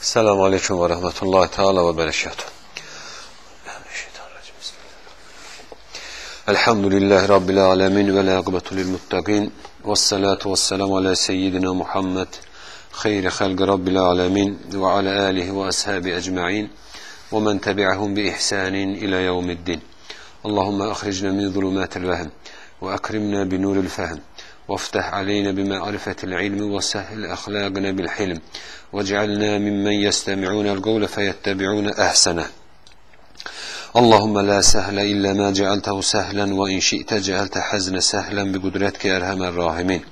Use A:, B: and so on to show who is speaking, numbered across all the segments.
A: السلام عليكم ورحمة الله تعالى وبركاته. الحمد لله رب العالمين والعقبة للمتقين والصلاة والسلام على سيدنا محمد خير خلق رب العالمين وعلى آله وأصحابه أجمعين ومن تبعهم بإحسان إلى يوم الدين. اللهم أخرجنا من ظلمات الوهم وأكرمنا بنور الفهم وافتح علينا بمعرفة العلم وسهل أخلاقنا بالحلم واجعلنا ممن يستمعون القول فيتبعون أحسنه اللهم لا سهل إلا ما جعلته سهلا وإن شئت جعلت حزن سهلا بقدرتك أرحم الراحمين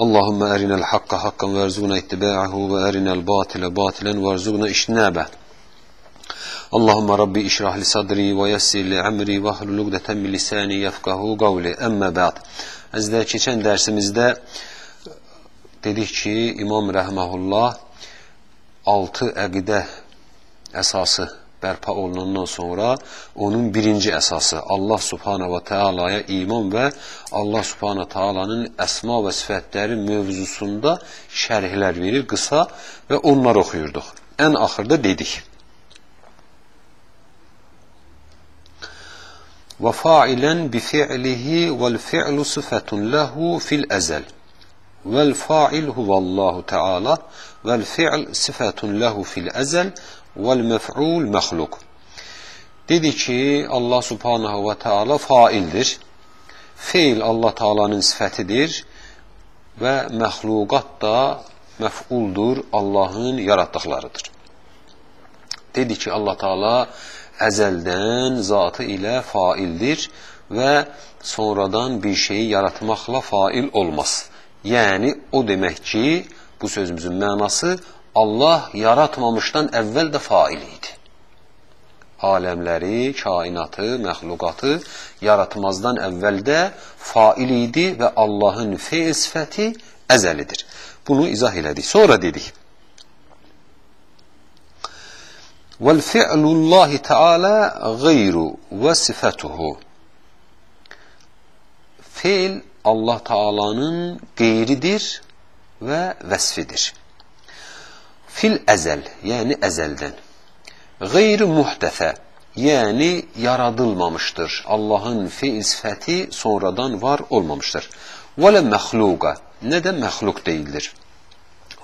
A: اللهم أرنا الحق حقا وارزقنا اتباعه وأرنا الباطل باطلا وارزقنا اجتنابه اللهم ربي اشرح لي صدري ويسر لي أمري واحلل عقدة من lisani yefkahu qavli. Əmmə bə'd. Əzdə keçən dərsimizdə dedik ki, İmam Rəhməhullah 6 əqidə əsası bərpa olunandan sonra onun birinci əsası Allah Subhanahu və Taala'ya iman və Allah Subhanahu Taala'nın əsma və sifətləri mövzusunda şərhlər verir qısa və onları oxuyurduq. Ən axırda dedik. Fi'lu sıfatun lehu fil əzəl. Vəl fail huvallahu Teala vəl fi'l sıfatun lehu fil əzəl vel mef'ul məxluq. Dedi ki, Allah subhanahu və taala faildir. Feil Allah Taala'nın sifətidir və məxluqat da məf'uldur, Allahın yaratdıqlarıdır. Dedi ki, Allah Taala əzəldən zatı ilə faildir və sonradan bir şeyi yaratmaqla fail olmaz. Yəni, o demək ki, bu sözümüzün mənası Allah yaratmamışdan əvvəl də fail idi. Aləmləri, kainatı, məxluqatı yaratmazdan əvvəl də fail idi və Allahın feil sifəti əzəlidir. Bunu izah elədik. Sonra dedik. وَالْفِعْلُ اللّٰهِ تَعَالَى غَيْرُ وَصِفَتُهُ Feil Allah Taala'nın qeyridir və vəsfidir. Fil əzəl, yəni əzəldən. Qeyri muhtəfə, yəni yaradılmamışdır. Allahın feil sifəti sonradan var olmamışdır. Və lə məxluqa, nə də məxluq deyildir.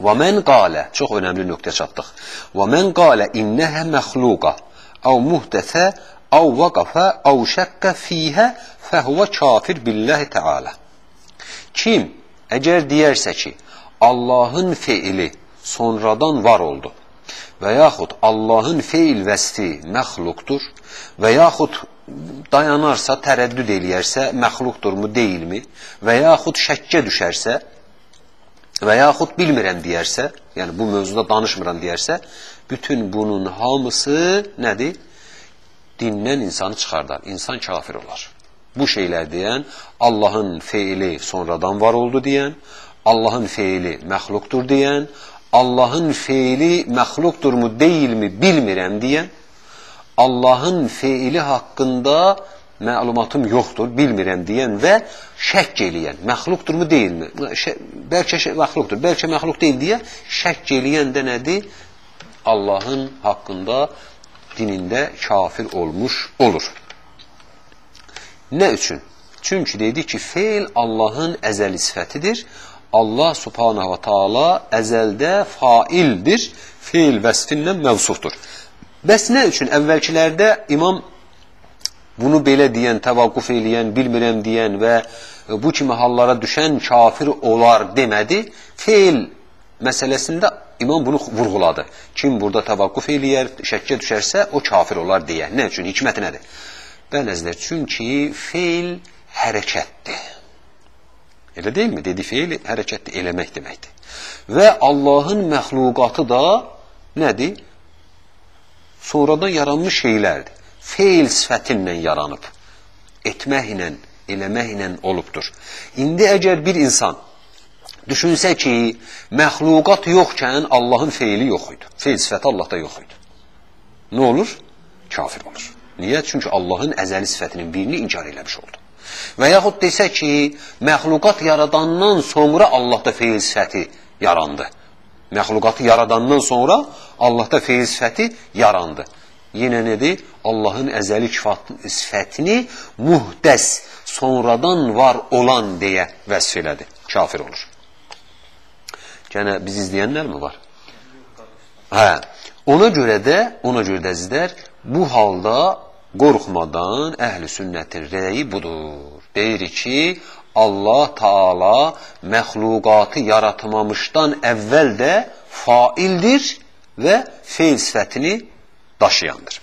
A: Və mən qalə, çox önəmli nöqtə çatdıq. Və mən qalə innəhə məxluqa, əv muhtəfə, əv vaqafə, əv şəkkə fiyhə, fəhvə kafir billəhi təalə. Kim əgər deyərsə ki, Allahın feili sonradan var oldu və yaxud Allahın feil vəsfi məxluqdur və yaxud dayanarsa, tərəddüd eləyərsə, məxluqdurmu, deyilmi və yaxud şəkkə düşərsə və yaxud bilmirəm deyərsə, yəni bu mövzuda danışmıram deyərsə, bütün bunun hamısı nədir? Dindən insanı çıxardar, insan kafir olar. Bu şeylər deyən, Allahın feili sonradan var oldu deyən, Allahın feili məxluqdur deyən, Allahın feili məxluqdurmu, deyilmi bilmirəm deyən, Allahın feili haqqında məlumatım yoxdur, bilmirəm deyən və şəkk eləyən, məxluqdurmu, deyilmi? Şə, bəlkə məxluqdur, bəlkə məxluq deyil deyə şəkk eləyən də nədir? Allahın haqqında dinində kafir olmuş olur. Nə üçün? Çünki dedi ki, feil Allahın əzəli sifətidir. Allah subhanahu wa ta'ala əzəldə faildir, feil vəsfindən məvsufdur. Bəs nə üçün əvvəlkilərdə imam bunu belə deyən, təvaqquf eləyən, bilmirəm deyən və bu kimi hallara düşən kafir olar demədi. Feil məsələsində imam bunu vurğuladı. Kim burada təvaqquf eləyər, şəkkə düşərsə, o kafir olar deyə. Nə üçün? Hikməti nədir? Bələzlər, çünki feil hərəkətdir. Elə deyilmi? Dedi feil hərəkətdir, eləmək deməkdir. Və Allahın məxluqatı da nədir? Sonradan yaranmış şeylərdir. Feil sifətinlə yaranıb. Etməklə, eləməklə olubdur. İndi əgər bir insan düşünsə ki, məxluqat yoxkən Allahın feili yox idi. Feil sifəti Allahda yox idi. Nə olur? Kafir olur. Niyə? Çünki Allahın əzəli sifətinin birini inkar eləmiş oldu. Və yaxud desə ki, məxluqat yaradandan sonra Allahda feil sifəti yarandı. Məxluqatı yaradandan sonra Allahda feil sifəti yarandı. Yenə nədir? Allahın əzəli sifətini muhdəs, sonradan var olan deyə vəsf elədi. Kafir olur. Gənə biz izləyənlər mi var? Hə. Ona görə də, ona görə də əzizlər, bu halda qorxmadan əhl-i sünnətin rəyi budur. Deyir ki, Allah Taala məxluqatı yaratmamışdan əvvəl də faildir və feil sifətini daşıyandır.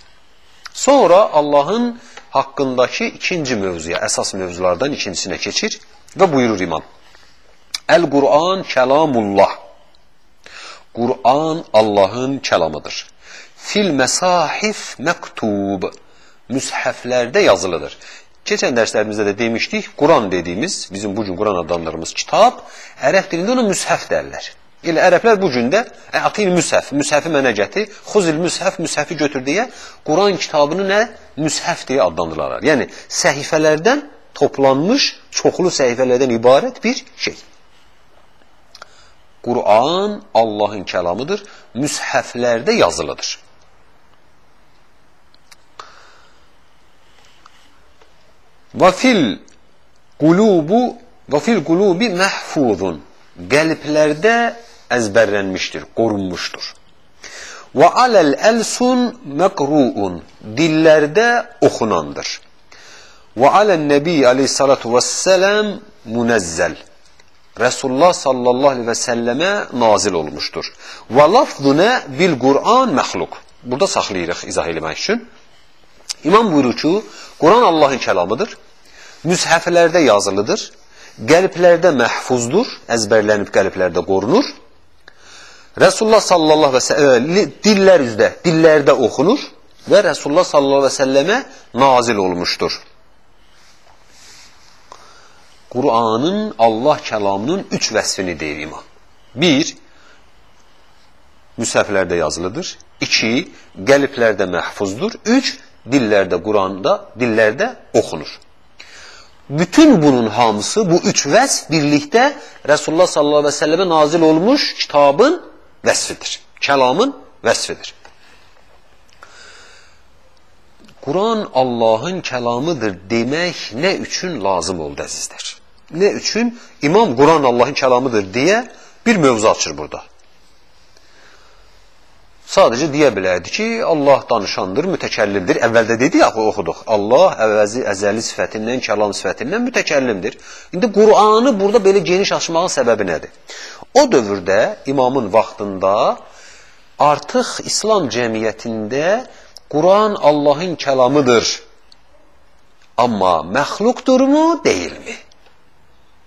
A: Sonra Allahın haqqındakı ikinci mövzuya, əsas mövzulardan ikincisinə keçir və buyurur imam. Əl-Qur'an kəlamullah. Qur'an Allahın kəlamıdır. Fil məsahif məktub. Müshəflərdə yazılıdır. Keçən dərslərimizdə də demişdik, Quran dediyimiz, bizim bugün Quran adlandırdığımız kitab, ərəb dilində ona müshəf derlər. Elə ərəblər bu gün də ətil müshəf, müshəfi mənə gətir, xuzil müshəf, müshəfi götür deyə Quran kitabını nə? Müshəf deyə adlandırırlar. Yəni səhifələrdən toplanmış, çoxlu səhifələrdən ibarət bir şey. Quran Allahın kəlamıdır, müshəflərdə yazılıdır. Və fil qulubu və fil qulubi məhfuzun. Qəlblərdə əzbərlənmişdir, qorunmuşdur. Və aləl əlsun məqruun. Dillərdə oxunandır. Və alən nəbi aleyhissalatu vəssələm munəzzəl. Resulullah sallallahu aleyhi və səlləmə nazil olmuşdur. Və lafzuna bil Qur'an məxluq. Burada saxlayırıq izah eləmək üçün. İmam buyurur ki, Quran Allahın kəlamıdır. Müshəflərdə yazılıdır. Qəlblərdə məhfuzdur. Əzbərlənib qəlblərdə qorunur. Resulullah sallallahu və səlləm dillər üzdə, dillərdə oxunur və Resulullah sallallahu və səlləmə nazil olmuşdur. Qur'anın Allah kəlamının üç vəsfini deyir imam. Bir, müsəflərdə yazılıdır. İki, qəlblərdə məhfuzdur. Üç, dillərdə, Quranda, dillərdə oxunur. Bütün bunun hamısı, bu üç vəsf birlikdə Resulullah sallallahu aleyhi ve selleme nazil olmuş kitabın vəsfidir. Kəlamın vəsfidir. Quran Allahın kəlamıdır demək nə üçün lazım oldu əzizlər? Nə üçün İmam Quran Allahın kəlamıdır deyə bir mövzu açır burada. Sadəcə deyə bilərdi ki, Allah danışandır, mütəkəllimdir. Əvvəldə dedi axı oxuduq. Allah əvvəzi əzəli sifətindən, kəlam sifətindən mütəkəllimdir. İndi Qur'anı burada belə geniş açmağın səbəbi nədir? O dövrdə imamın vaxtında artıq İslam cəmiyyətində Quran Allahın kəlamıdır. Amma məxluqdurmu, deyilmi?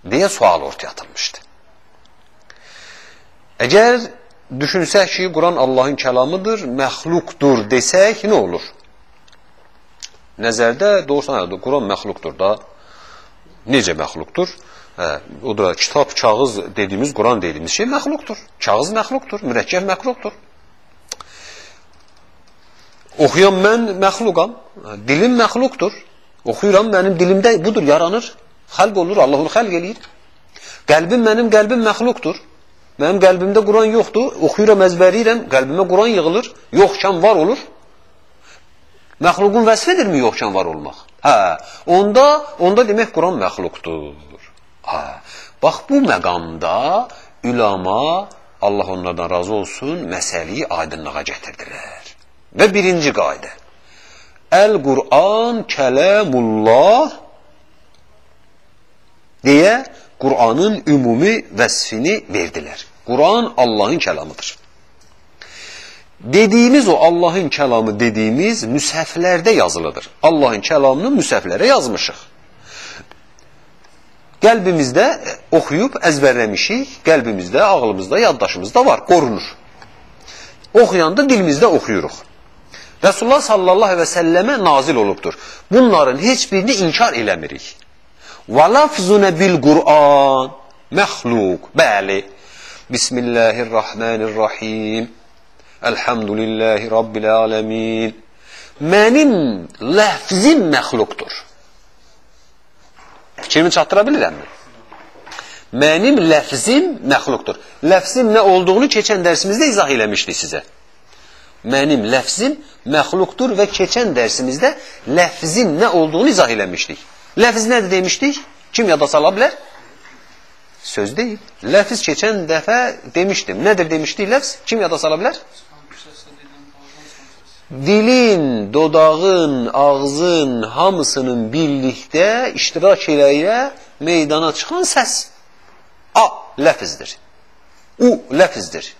A: deyə sual ortaya atılmışdı. Əgər düşünsək ki, Quran Allahın kəlamıdır, məxluqdur desək, nə olur? Nəzərdə doğrusu nədir? Quran məxluqdur da. Necə məxluqdur? Hə, o da kitab, kağız dediyimiz, Quran dediyimiz şey məxluqdur. Kağız məxluqdur, mürəkkəb məxluqdur. Oxuyan mən məxluqam, dilim məxluqdur. Oxuyuram, mənim dilimdə budur, yaranır, xəlq olur, Allah onu xəlq eləyir. Qəlbim mənim qəlbim məxluqdur. Mənim qəlbimdə Quran yoxdur, oxuyuram, əzbərləyirəm, qəlbimə Quran yığılır, yoxkən var olur. Məxluqun vəsfidirmi yoxkən var olmaq? Hə, onda, onda demək Quran məxluqdur. Hə, bax bu məqamda ülama, Allah onlardan razı olsun, məsələyi aydınlığa gətirdilər. Və birinci qayda. Əl-Qur'an kələmullah deyə Qur'anın ümumi vəsfini verdilər. Quran Allahın kəlamıdır. Dediyimiz o Allahın kəlamı dediyimiz müsəflərdə yazılıdır. Allahın kəlamını müsəflərə yazmışıq. Qəlbimizdə oxuyub əzbərləmişik, qəlbimizdə, ağlımızda, yaddaşımızda var, qorunur. Oxuyanda dilimizdə oxuyuruq. Resulullah sallallahu və səlləmə nazil olubdur. Bunların heç birini inkar eləmirik. Və lafzunə bil Qur'an məxluq. Bəli. Bismillahirrahmanirrahim. Elhamdülillahi Rabbil aləmin. Mənim ləfzim məxluqdur. Fikrimi çatdıra bilirəmmi? Mənim ləfzim məxluqdur. Ləfzim nə olduğunu keçən dərsimizdə izah eləmişdik sizə. Mənim ləfzim məxluqdur və keçən dərsimizdə ləfzin nə olduğunu izah eləmişdik. Ləfz nədir demişdik? Kim yada sala bilər? Söz deyil. Ləfz keçən dəfə demişdim. Nədir demişdik ləfz? Kim yada sala bilər? Dilin, dodağın, ağzın hamısının birlikdə iştirak eləyə meydana çıxan səs. A ləfizdir. U ləfizdir.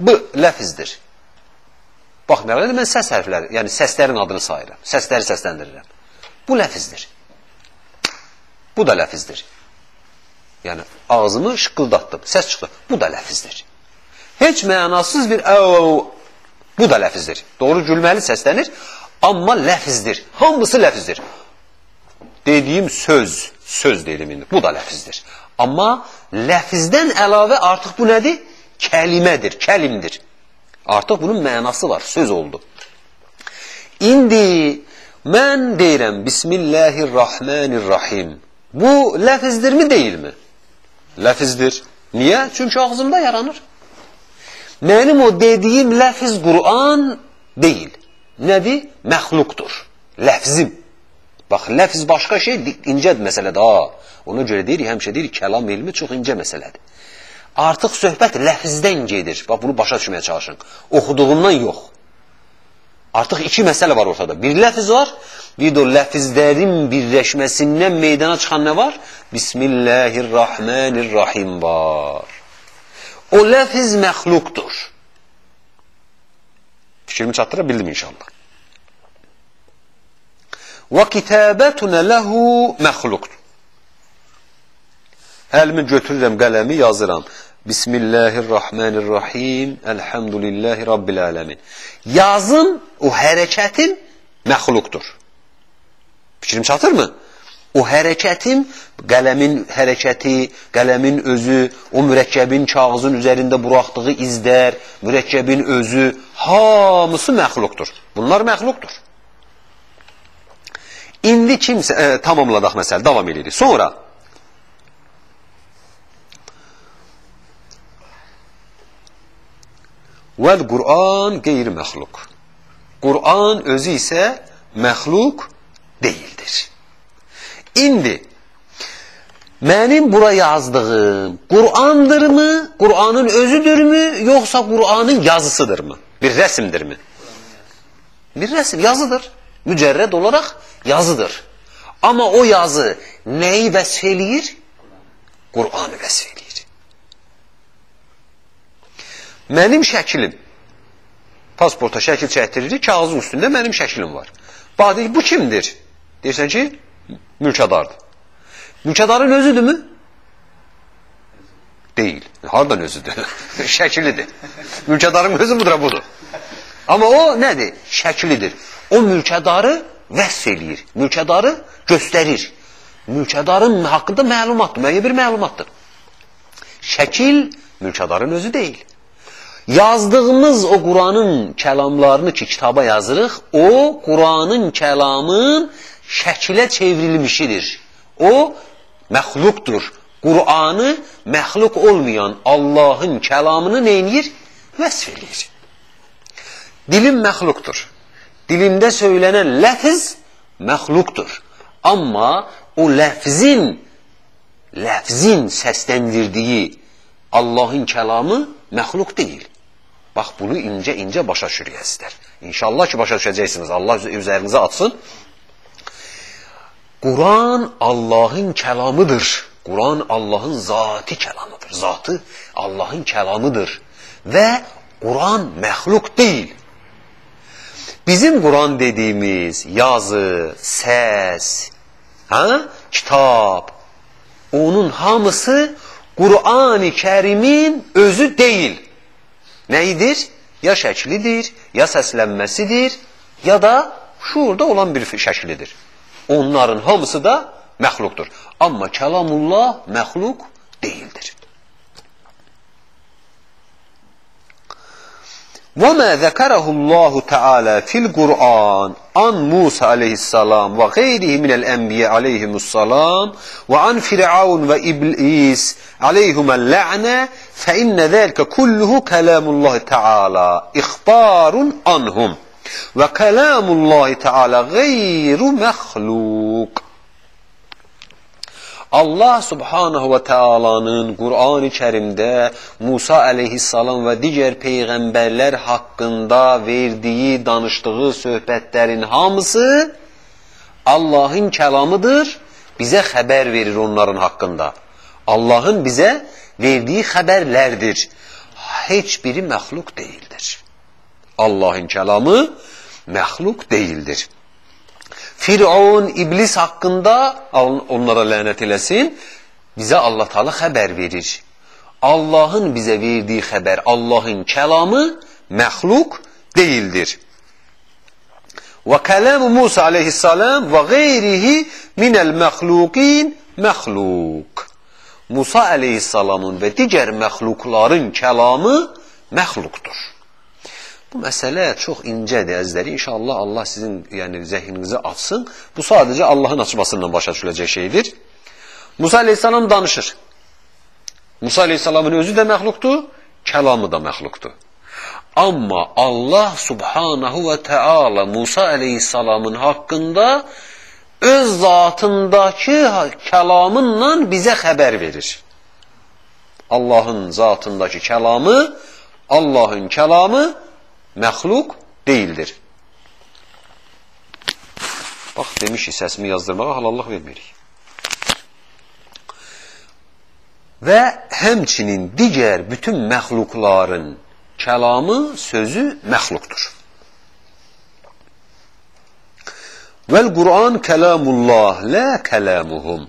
A: B ləfizdir. Baxmayaraq, mən səs hərfləri, yəni səslərin adını sayıram. Səsləri səsləndirirəm. Bu ləfizdir. Bu da ləfizdir. Yəni, ağzımı şıqqıldatdım, səs çıxdı. Bu da ləfizdir. Heç mənasız bir əv, bu da ləfizdir. Doğru gülməli səslənir, amma ləfizdir. Hamısı ləfizdir. Dediyim söz, söz dedim indi. Bu da ləfizdir. Amma ləfizdən əlavə artıq bu nədir? Kəlimədir, kəlimdir. Artıq bunun mənası var, söz oldu. İndi mən deyirəm Bismillahirrahmanirrahim. Bu ləfizdirmi, deyilmi? Ləfizdir. Niyə? Çünki ağzımda yaranır. Mənim o dediyim ləfiz Qur'an deyil. Nədir? Məxluqdur. Ləfzim. Bax, ləfz başqa şey, incə məsələdir. Ha. Ona görə deyirik, həmişə deyirik, kəlam elmi çox incə məsələdir. Artıq söhbət ləfzdən gedir. Bax, bunu başa düşməyə çalışın. Oxuduğundan yox. Artıq iki məsələ var ortada. Bir ləfz var, bir də o ləfzlərin birləşməsindən meydana çıxan nə var? Bismillahirrahmanirrahim var. O ləfz məxluqdur. Fikrimi çatdıra bildim inşallah. Və kitabətuna lehu məxluqdur. Əlimi götürürəm, qələmi yazıram. Bismillahirrahmanirrahim. Elhamdülillahi rabbil alamin. Yazım o hərəkətim məxluqdur. Fikrim çatırmı? O hərəkətim, qələmin hərəkəti, qələmin özü, o mürəkkəbin kağızın üzərində buraxdığı izlər, mürəkkəbin özü, hamısı məxluqdur. Bunlar məxluqdur. İndi kimsə, e, tamamladaq məsələ, davam edirik. Sonra, Vəl Qur'an qeyri-məxluq. Qur'an özü isə məxluq deyildir. İndi mənim bura yazdığım Qur'andırmı, Qur'anın özüdürmü, yoxsa Qur'anın yazısıdırmı? Bir rəsmdirmi? Bir rəsm, yazıdır. Mücərrəd olaraq yazıdır. Amma o yazı nəyi vəsf eləyir? Qur'anı vəsf eləyir. Mənim şəklim, pasporta şəkil çəkdiririk, kağızın üstündə mənim şəklim var. Bax, deyir, bu kimdir? Deyirsən ki, mülkədardır. Mülkədarın özüdürmü? Deyil. Hardan özüdür? Şəkilidir. Mülkədarın özü budur, budur. Amma o nədir? Şəkilidir. O mülkədarı vəsf eləyir. Mülkədarı göstərir. Mülkədarın haqqında məlumatdır, müəyyən bir məlumatdır. Şəkil mülkədarın özü deyil. Yazdığımız o Quranın kəlamlarını ki, kitaba yazırıq, o Quranın kəlamın şəkilə çevrilmişidir. O məxluqdur. Qur'anı məxluq olmayan Allahın kəlamını neynir? Vəsf edir. Dilim məxluqdur. Dilimdə söylənən ləfz məxluqdur. Amma o ləfzin, ləfzin səsləndirdiyi Allahın kəlamı məxluq deyil. Bax, bunu incə-incə başa düşürüyəsizlər. İnşallah ki, başa düşəcəksiniz. Allah üzərinizə atsın. Quran Allahın kəlamıdır. Quran Allahın zati kəlamıdır. Zatı Allahın kəlamıdır. Və Quran məxluq deyil. Bizim Quran dediyimiz yazı, səs, hə? kitab, onun hamısı Qur'an-ı Kərimin özü deyil. Nəyidir? Ya şəklidir, ya səslənməsidir, ya da şuurda olan bir şəklidir. Onların hamısı da məxluqdur. Amma kəlamullah məxluq deyildir. وَمَا ذَكَرَهُ اللّٰهُ تَعَالَى فِي الْقُرْآنِ عن موسى عليه السلام وغيره من الأنبياء عليهم السلام وعن فرعون وإبليس عليهما اللعنة فإن ذلك كله كلام الله تعالى إخبار عنهم Ve kelamullahi teala gayru mehluk. Allah subhanahu və təalanın Qur'an-ı kərimdə Musa əleyhissalam və digər peyğəmbərlər haqqında verdiyi, danışdığı söhbətlərin hamısı Allahın kəlamıdır, bizə xəbər verir onların haqqında. Allahın bizə verdiyi xəbərlərdir. Heç biri məxluq deyildir. Allah'ın kelamı məxluq değildir. Firavun, iblis hakkında onlara lanet eləsin. Bize Allah Teala haber verir. Allah'ın bize verdiği haber, Allah'ın kelamı məxluq değildir. Ve kelamu Musa aleyhisselam ve gayrihi minel məxluqin məxluq. Musa aleyhisselamın ve diğer məxluqların kelamı məxluqdur. Bu məsələ çox incədir əzizləri. İnşallah Allah sizin yəni zehninizi açsın. Bu sadəcə Allahın açmasından başa düşüləcək şeydir. Musa əleyhissalam danışır. Musa əleyhissalamın özü də məxluqdur, kəlamı da məxluqdur. Amma Allah subhanahu və Teala Musa əleyhissalamın haqqında öz zatındakı kəlamınla bizə xəbər verir. Allahın zatındakı kəlamı, Allahın kəlamı məxluq deyildir. Bax, demişik səsimi yazdırmağa halallıq vermirik. Və həmçinin digər bütün məxluqların kəlamı, sözü məxluqdur. Vəl Qur'an kəlamullah, lə kələmuhum.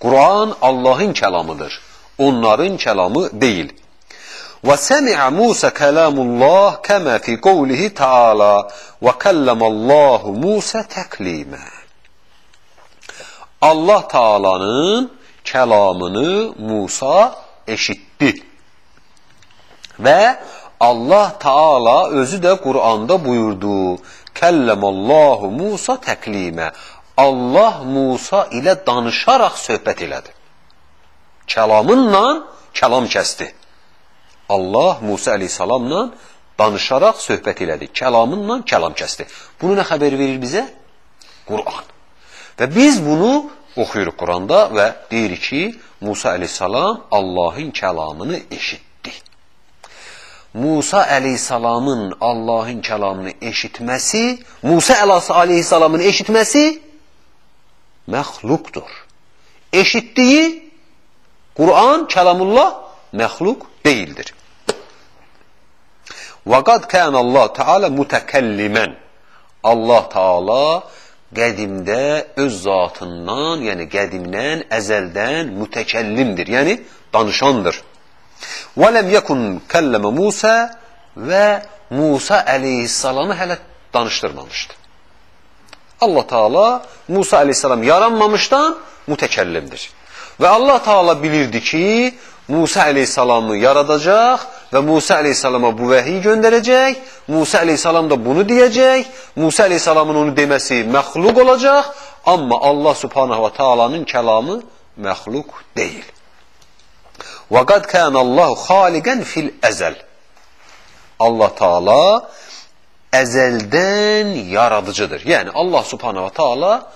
A: Qur'an Allahın kəlamıdır. Onların kəlamı deyil. وسمع موسى كلام الله كما في قوله تعالى وكلم الله موسى تكليما Allah Taala'nın kelamını Musa eşitti. Ve Allah Taala özü de Kur'an'da buyurdu. Kellemallahu Musa teklime. Allah Musa ile danışarak söhbət elədi. Kəlamınla kəlam kəsdi. Allah Musa əleyhissalamla danışaraq söhbət elədi. Kəlamınla kəlam kəsdi. Bunu nə xəbər verir bizə? Quran. Və biz bunu oxuyuruq Quranda və deyirik ki, Musa əleyhissalam Allahın kəlamını eşitdi. Musa əleyhissalamın Allahın kəlamını eşitməsi, Musa əleyhissalamın eşitməsi məxluqdur. Eşitdiyi Quran, kəlamullah məxluq değildir. وَقَدْ كَانَ Allah Teala mutekellimen. Allah Teala qədimdə öz zatından, yəni qədimdən, əzəldən mütəkəllimdir, yəni danışandır. وَلَمْ يَكُنْ كَلَّمَ Musa və Musa əleyhissalamı hələ danışdırmamışdı. Allah Taala Musa əleyhissalam yaranmamışdan mütəkəllimdir. Və Allah Taala bilirdi ki, Musa əleyhissalamı yaradacaq və Musa əleyhissalama bu vəhiy göndərəcək. Musa əleyhissalam da bunu deyəcək. Musa əleyhissalamın onu deməsi məxluq olacaq, amma Allah subhanahu və taalanın kəlamı məxluq deyil. Və qad kana Allahu xaliqan fil əzəl. Allah Taala ezelden yaradıcıdır. Yani Allah subhanahu ve taala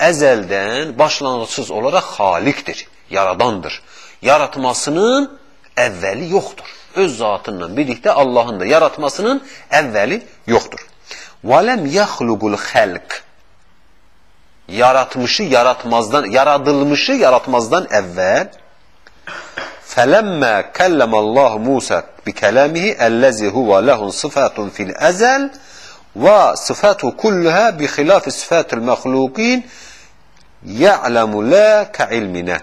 A: ezelden başlangıçsız olarak haliktir, yaradandır yaratmasının əvvəli yoxdur. Öz zatınla birlikdə Allahın da yaratmasının əvvəli yoxdur. وَلَمْ يَخْلُقُ الْخَلْقِ Yaratmışı yaratmazdan, yaradılmışı yaratmazdan əvvəl فَلَمَّا كَلَّمَ اللّٰهُ مُوسَى بِكَلَامِهِ اَلَّذِي هُوَ لَهُ صِفَاتٌ فِي الْأَزَلِ وَصِفَاتُ كُلُّهَا بِخِلَافِ صِفَاتِ الْمَخْلُوقِينَ يَعْلَمُ لَا كَعِلْمِنَا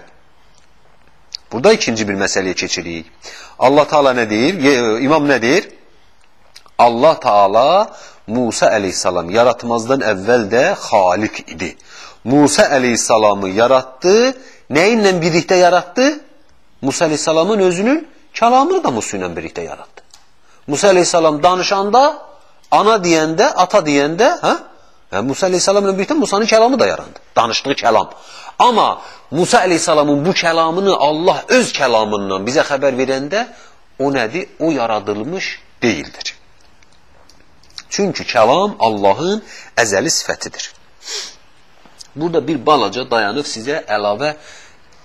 A: Burada ikinci bir məsələyə keçirik. Allah Taala nə deyir? İmam nə deyir? Allah Taala Musa əleyhissalam yaratmazdan əvvəl də xaliq idi. Musa əleyhissalamı yaratdı. Nə ilə birlikdə yaratdı? Musa əleyhissalamın özünün kəlamını da Musa ilə birlikdə yaratdı. Musa aleyhissalam danışanda, ana deyəndə, ata deyəndə, hə? Yəni, Musa aleyhissalamla birlikdə Musanın kəlamı da yarandı. Danışdığı kəlam. Amma Musa aleyhissalamın bu kəlamını Allah öz kəlamından bizə xəbər verəndə o nədir? O yaradılmış deyildir. Çünki kəlam Allahın əzəli sifətidir. Burada bir balaca dayanıb sizə əlavə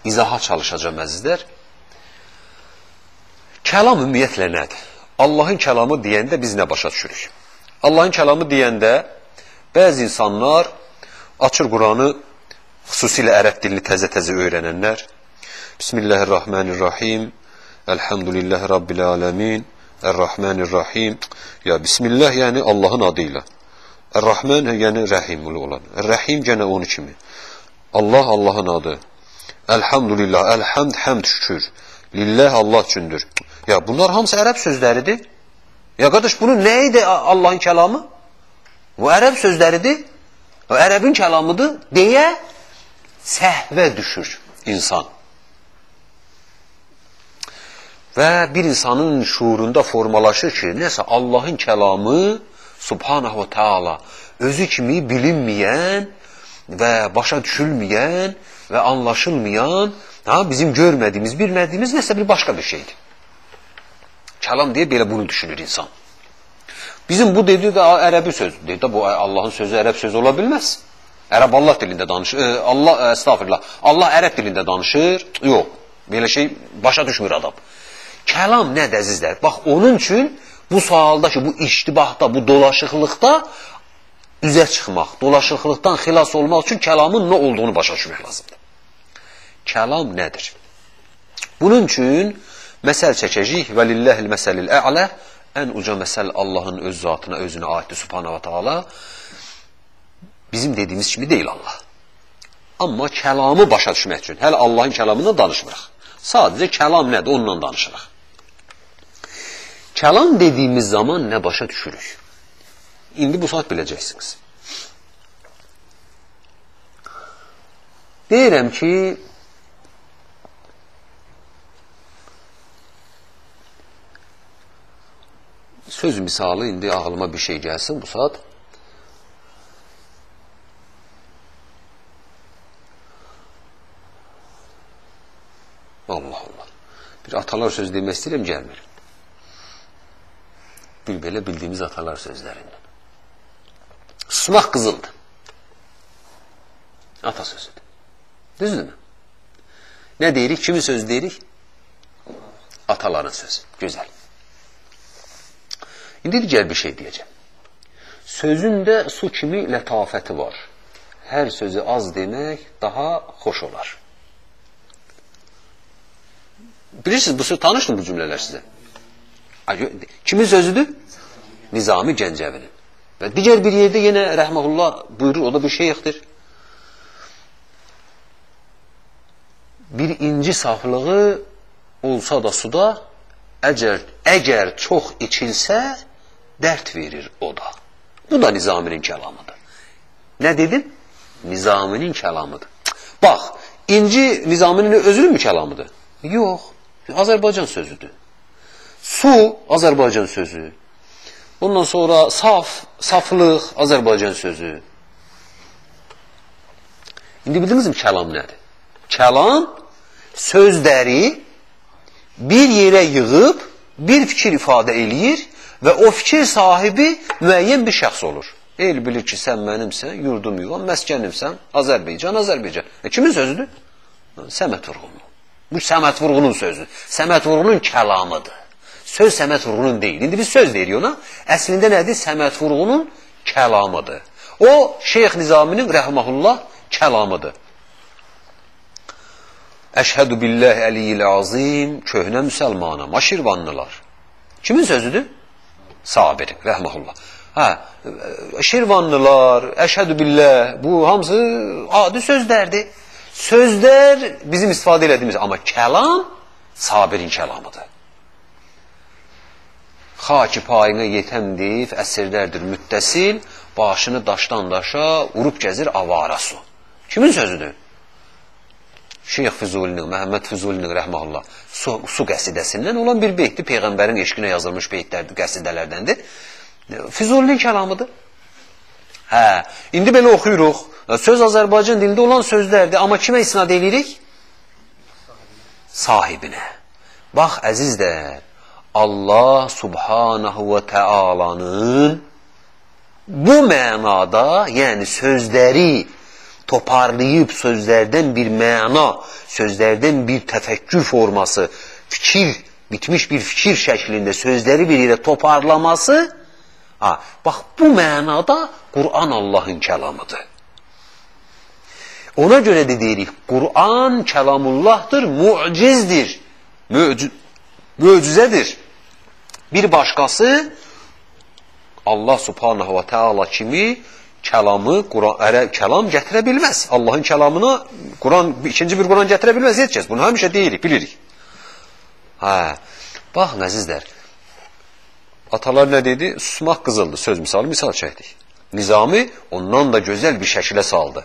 A: izaha çalışacağım əzizlər. Kəlam ümumiyyətlə nədir? Allahın kəlamı deyəndə biz nə başa düşürük? Allahın kəlamı deyəndə bəzi insanlar açır Quranı xüsusilə ərəb dilini təzə-təzə öyrənənlər. Bismillahirrahmanirrahim. Elhamdülillahi Rabbil alemin Errahmanirrahim. Ya Bismillah yəni Allahın adı ilə. Errahman yəni rəhimli olan. Rəhim gənə onu kimi. Allah Allahın adı. Elhamdülillah, elhamd, həmd şükür Lillah Allah üçündür Ya bunlar hamısı ərəb sözləridir. Ya qardaş bunun nə idi Allahın kəlamı? Bu ərəb sözləridir. O ərəbin kəlamıdır deyə səhvə düşür insan. Və bir insanın şuurunda formalaşır ki, nəsə Allahın kəlamı Subhanahu Teala özü kimi bilinməyən və başa düşülməyən və anlaşılmayan, ha, bizim görmədiyimiz, bilmədiyimiz nəsə bir başqa bir şeydir. Kəlam deyə belə bunu düşünür insan. Bizim bu dedi də ərəbi sözdür. Dedi də bu Allahın sözü ərəb sözü ola bilməz. Ərəb Allah dilində danışır. E, Allah e, estağfurullah. Allah ərəb dilində danışır. Yox. Belə şey başa düşmür adam. Kəlam nədir əzizlər? Bax onun üçün bu sualda ki, bu iştibahda, bu dolaşıqlıqda üzə çıxmaq, dolaşıqlıqdan xilas olmaq üçün kəlamın nə olduğunu başa düşmək lazımdır. Kəlam nədir? Bunun üçün Məsəl çəkəcəyik və lilləhil məsəlil ə'lə ən uca məsəl Allahın öz zatına, özünə aiddir subhanahu wa ta'ala. Bizim dediyimiz kimi deyil Allah. Amma kəlamı başa düşmək üçün hələ Allahın kəlamından danışmırıq. Sadəcə kəlam nədir? Onunla danışırıq. Kəlam dediyimiz zaman nə başa düşürük? İndi bu saat biləcəksiniz. Deyirəm ki, söz misalı indi ağlıma bir şey gəlsin bu saat. Allah Allah. Bir atalar söz demək istəyirəm, gəlmir. Bir belə bildiyimiz atalar sözlərindən. Susmaq qızıldır. Ata sözüdür. Düzdürmü? Nə deyirik? Kimin söz deyirik? Ataların sözü. Gözəl. İndi digər bir şey deyəcəm. Sözün də su kimi lətafəti var. Hər sözü az demək daha xoş olar. Bilirsiniz, bu söz tanışdır bu cümlələr sizə. Kimin sözüdür? Nizami Gəncəvinin. Və digər bir yerdə yenə rəhməhullah buyurur, o da bir şeyxdir. Bir inci saflığı olsa da suda, əgər, əgər çox içilsə, dərd verir o da. Bu da Nizaminin kəlamıdır. Nə dedim? Nizaminin kəlamıdır. Bax, inci Nizaminin özünün mü kəlamıdır? Yox, Azərbaycan sözüdür. Su Azərbaycan sözü. Bundan sonra saf, saflıq Azərbaycan sözü. İndi bildiniz mi kəlam nədir? Kəlam sözləri bir yerə yığıb bir fikir ifadə eləyir və o fikir sahibi müəyyən bir şəxs olur. El bilir ki, sən mənimsən, yurdum yuvam, məskənimsən, Azərbaycan, Azərbaycan. E, kimin sözüdür? Səmət Vurğunun. Bu Səmət Vurğunun sözüdür. Səmət Vurğunun kəlamıdır. Söz Səmət Vurğunun deyil. İndi biz söz deyirik ona. Əslində nədir? Səmət Vurğunun kəlamıdır. O, Şeyx Nizaminin rəhməhullah kəlamıdır. Əşhədü billəh əliyil azim, köhnə müsəlmanam, aşirvanlılar. Kimin sözüdür? Sabir, rəhməhullah. Hə, Şirvanlılar, əşhədü billəh, bu hamısı adi sözlərdir. Sözlər bizim istifadə elədiyimiz, amma kəlam sabirin kəlamıdır. Xaki payına yetəm deyib, əsrlərdir müttəsil, başını daşdan daşa, urub gəzir avara su. Kimin sözüdür? Şeyx Füzulinin, Məhəmməd Füzulinin rəhməhullah su, su qəsidəsindən olan bir beytdir. Peyğəmbərin eşqinə yazılmış beytlərdir, qəsidələrdəndir. Füzulinin kəlamıdır. Hə, indi belə oxuyuruq. Söz Azərbaycan dilində olan sözlərdir, amma kimə isnad edirik? Sahibinə. Bax, əzizlər, Allah subhanahu və təalanın bu mənada, yəni sözləri toparlayıb sözlərdən bir məna, sözlərdən bir təfəkkür forması, fikir, bitmiş bir fikir şəklində sözləri bir yerə toparlaması, ha, bax bu mənada Qur'an Allahın kəlamıdır. Ona görə də deyirik, Qur'an kəlamullahdır, mucizdir, möcüzədir. Bir başqası Allah subhanahu wa ta'ala kimi kəlamı, Quran, ərəb kəlam gətirə bilməz. Allahın kəlamına Quran ikinci bir Quran gətirə bilməz heç kəs. Bunu həmişə deyirik, bilirik. Hə. Bax əzizlər. Atalar nə dedi? Susmaq qızıldı. Söz misalı misal çəkdik. Nizami ondan da gözəl bir şəkilə saldı.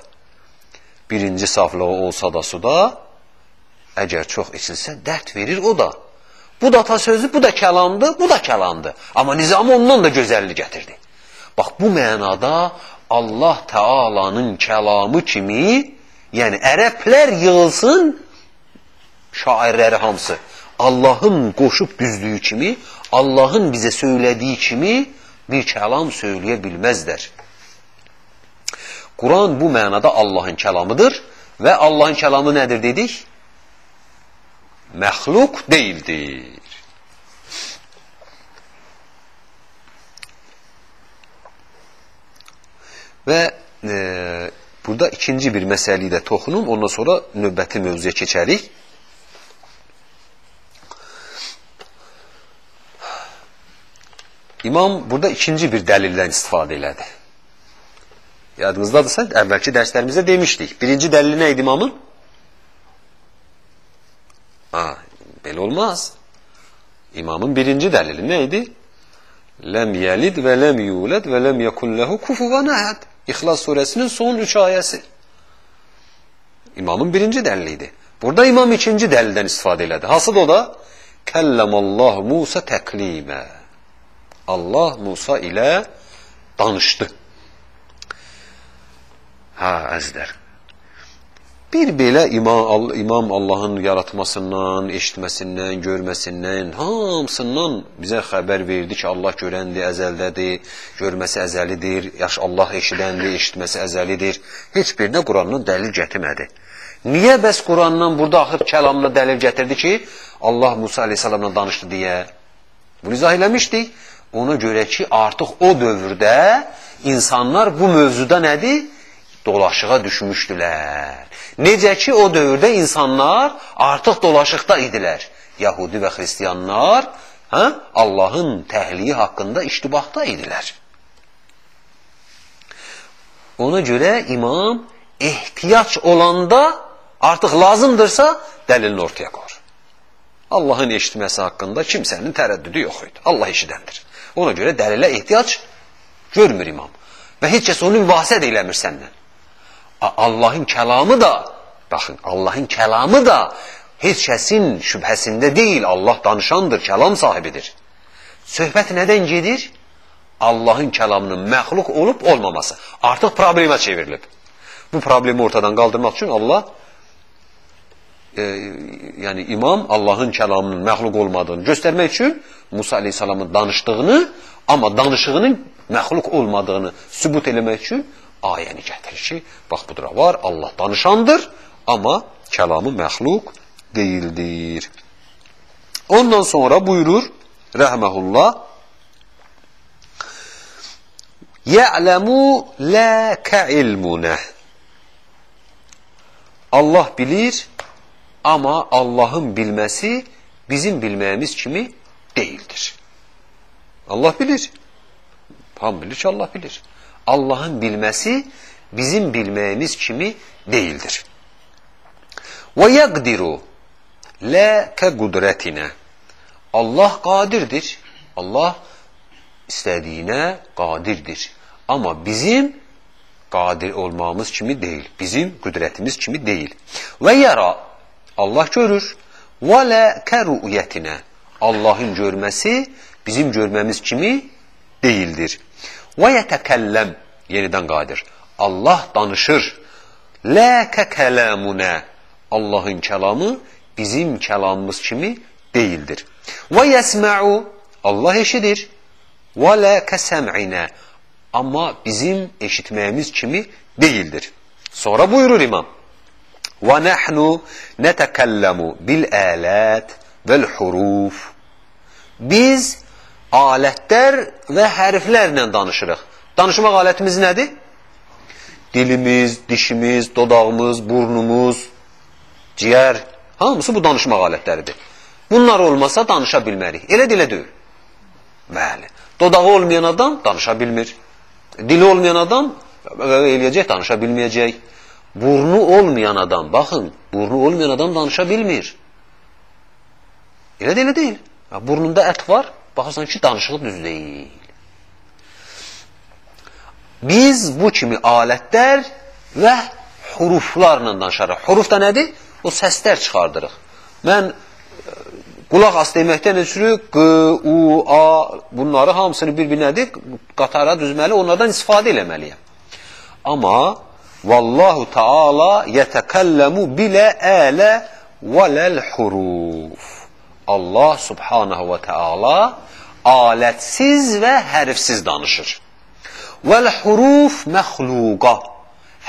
A: Birinci saflığı olsa da suda, əgər çox içilsə dərd verir o da. Bu da ata sözü, bu da kəlamdır, bu da kəlamdır. Amma Nizami ondan da gözəllik gətirdi. Bax bu mənada Allah Teala'nın kəlamı kimi, yəni ərəblər yığılsın, şairləri hamısı, Allahın qoşub düzdüyü kimi, Allahın bizə söylədiyi kimi bir kəlam söyləyə bilməzlər. Quran bu mənada Allahın kəlamıdır və Allahın kəlamı nədir dedik? Məxluq deyildir. Və e, burada ikinci bir məsələyi də toxunum, ondan sonra növbəti mövzuya keçərik. İmam burada ikinci bir dəlildən istifadə elədi. Yadınızdadırsa, əvvəlki dərslərimizdə demişdik. Birinci dəlili nə idi imamın? Ha, belə olmaz. İmamın birinci dəlili nə idi? Ləm yəlid və ləm yulad və ləm yekun lehu kufuvan ahad. İxlas suresinin son üç ayəsi. İmamın birinci dəliliydi. Burada imam ikinci dəlildən istifadə elədi. Hasıl o da Kəlləmallah Musa təklimə. Allah Musa ilə danışdı. Ha, əzlər. Bir belə imam, imam Allahın yaratmasından, eşitməsindən, görməsindən, hamısından bizə xəbər verdi ki, Allah görəndir, əzəldədir, görməsi əzəlidir, yaş Allah eşidəndir, eşitməsi əzəlidir. Heç birinə Qurandan dəlil gətirmədi. Niyə bəs Qurandan burada axır kəlamla dəlil gətirdi ki, Allah Musa aleyhissalamla danışdı deyə? Bunu izah eləmişdik. Ona görə ki, artıq o dövrdə insanlar bu mövzuda nədir? Dolaşığa düşmüşdülər. Necə ki, o dövrdə insanlar artıq dolaşıqda idilər. Yahudi və xristiyanlar hə, Allahın təhliyi haqqında iştibahda idilər. Ona görə imam ehtiyac olanda artıq lazımdırsa dəlilini ortaya qoyur. Allahın eşitməsi haqqında kimsənin tərəddüdü yox idi. Allah eşidəndir. Ona görə dəlilə ehtiyac görmür imam. Və heç kəs onu mübahisə eləmir səndən. Allahın kəlamı da, baxın, Allahın kəlamı da heç kəsin şübhəsində deyil. Allah danışandır, kəlam sahibidir. Söhbət nədən gedir? Allahın kəlamının məxluq olub olmaması. Artıq problemə çevrilib. Bu problemi ortadan qaldırmaq üçün Allah e, yəni imam Allahın kəlamının məxluq olmadığını göstərmək üçün Musa aleyhissalamın danışdığını, amma danışığının məxluq olmadığını sübut eləmək üçün ayəni gətirir ki, bax budur var, Allah danışandır, amma kəlamı məxluq deyildir. Ondan sonra buyurur rəhməhullah Ya'lemu la ka'ilmunə Allah bilir, amma Allahın bilməsi bizim bilməyimiz kimi deyildir. Allah bilir. Ham bilir ki, Allah bilir. Allahın bilməsi bizim bilməyimiz kimi deyildir. Və yəqdiru lə kə qudrətinə Allah qadirdir. Allah istədiyinə qadirdir. Amma bizim qadir olmamız kimi deyil. Bizim qüdrətimiz kimi deyil. Və yara Allah görür. Və lə kəru'yetinə. Allahın görməsi bizim görməmiz kimi deyildir. Və yətəkəlləm yenidən qadir. Allah danışır. Lə kəkələmunə. Allahın kəlamı bizim kəlamımız kimi deyildir. Və yəsmə'u. Allah eşidir. Və lə kəsəm'inə. Amma bizim eşitməyimiz kimi deyildir. Sonra buyurur imam. Və nəhnu nətəkəlləmu bil ələt vəl huruf. Biz alətlər və hərflərlə danışırıq. Danışmaq alətimiz nədir? Dilimiz, dişimiz, dodağımız, burnumuz, ciyər, hamısı bu danışmaq alətləridir. Bunlar olmasa danışa bilmərik. Elə dilə deyil. Bəli. Dodağı olmayan adam danışa bilmir. Dili olmayan adam eləyəcək, danışa bilməyəcək. Burnu olmayan adam, baxın, burnu olmayan adam danışa bilmir. Elə də elə deyil. Burnunda ət var, baxırsan ki, danışığı düz deyil. Biz bu kimi alətlər və huruflarla danışarıq. Huruf da nədir? O səslər çıxardırıq. Mən e, qulaq as deməkdən ötürü q, u, a bunları hamısını bir-birinədir qatara düzməli, onlardan istifadə eləməliyəm. Amma vallahu taala yetekallamu bilə ələ vələl huruf. Allah subhanahu və taala alətsiz və hərfsiz danışır. Vəl huruf məxluqa.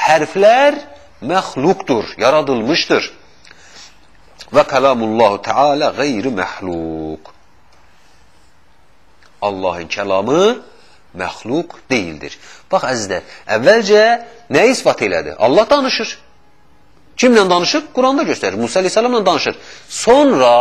A: Hərflər məxluqdur, yaradılmışdır. Və kəlamullahu Teala qeyri məxluq. Allahın kəlamı məxluq deyildir. Bax əzizlər, əvvəlcə nə isbat elədi? Allah danışır. Kimlə danışır? Quranda göstərir. Musa əleyhissalamla danışır. Sonra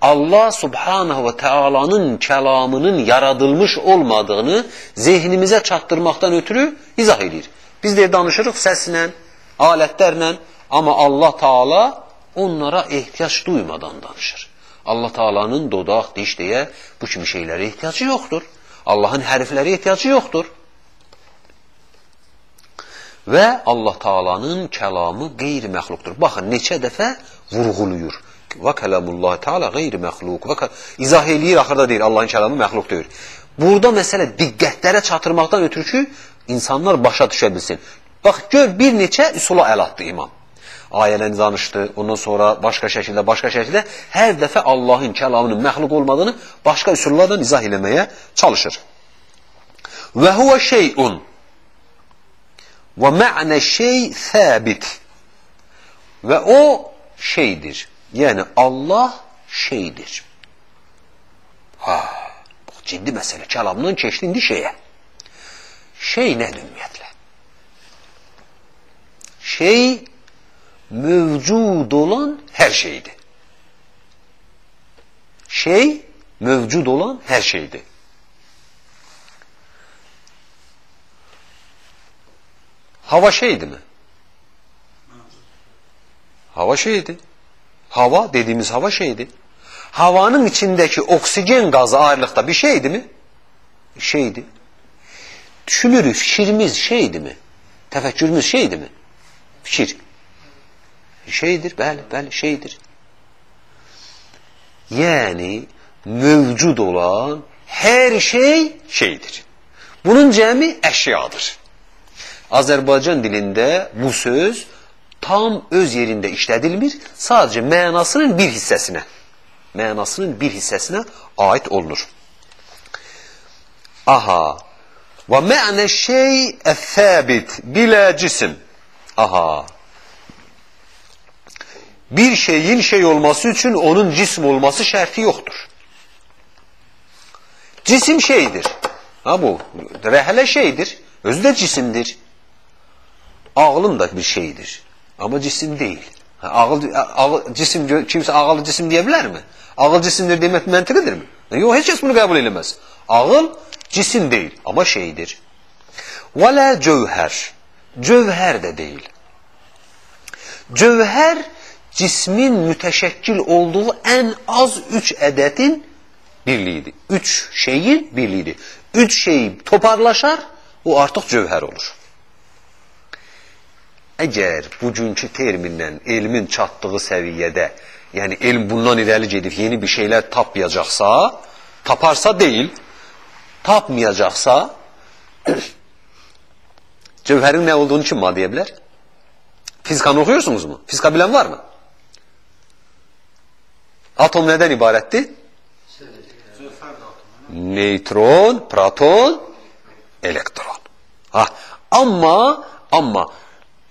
A: Allah subhanahu və teala'nın kəlamının yaradılmış olmadığını zehnimizə çatdırmaqdan ötürü izah edir. Biz de danışırıq səslə, alətlərlə, amma Allah Taala onlara ehtiyac duymadan danışır. Allah Taala'nın dodaq, diş deyə bu kimi şeylərə ehtiyacı yoxdur. Allahın hərflərə ehtiyacı yoxdur. Və Allah Taala'nın kəlamı qeyri-məxluqdur. Baxın, neçə dəfə vurğuluyur və kəlamullah Teala qeyri-məxluq. Və izah eləyir, axırda deyir, Allahın kəlamı məxluq deyir. Burada məsələ diqqətlərə çatırmaqdan ötürü ki, insanlar başa düşə bilsin. Bax, gör, bir neçə üsula əl atdı imam. Ayələrini danışdı, ondan sonra başqa şəkildə, başqa şəkildə hər dəfə Allahın kəlamının məxluq olmadığını başqa üsullardan izah eləməyə çalışır. Və huvə şeyun və mə'nə şey səbit və o şeydir. Yəni Allah şeydir. Ha, bu ciddi məsələ. Kəlamdan keçdi indi şeyə. Şey nədir ümumiyyətlə? Şey mövcud olan hər şeydir. Şey mövcud olan hər şeydir. Hava şeydir mi? Hava şeydir. Hava dediğimiz hava şeydi. Havanın içindeki oksijen gazı ağırlıkta bir şeydi mi? Şeydi. Düşünürüz, fikirimiz şeydi mi? Tefekkürümüz şeydi mi? Fikir. Şeydir, bəli, bəli, şeydir. Yani mevcud olan her şey şeydir. Bunun cemi eşyadır. Azerbaycan dilinde bu söz tam öz yerində işlədilmir, sadəcə mənasının bir hissəsinə, mənasının bir hissəsinə aid olunur. Aha. Və mə'nə şey əthəbit bilə cisim. Aha. Bir şeyin şey olması üçün onun cism olması şərti yoxdur. Cisim şeydir. Ha bu, rəhlə şeydir, özü də cisimdir. Ağlım da bir şeydir. Ama cisim değil. Ağıl, ağıl, cisim, kimse ağıl cisim diyebilir mi? Ağıl cisimdir demek mantıkıdır mı? Yok hiç kes bunu kabul edemez. Ağıl cisim değil ama şeydir. Ve la cevher. Cevher de değil. Cevher cismin müteşekkil olduğu en az üç edetin birliğidir. Üç şeyin birliğidir. Üç şey toparlaşar o artık cevher olur. Əgər bugünkü terminlə elmin çatdığı səviyyədə, yəni elm bundan irəli gedib yeni bir şeylər tapmayacaqsa, taparsa deyil, tapmayacaqsa, cövhərin nə olduğunu kim ma deyə bilər? Fizikanı oxuyursunuz mu? Fizika bilən var mı? Atom nədən ibarətdir? Neytron, proton, elektron. Ha, amma, amma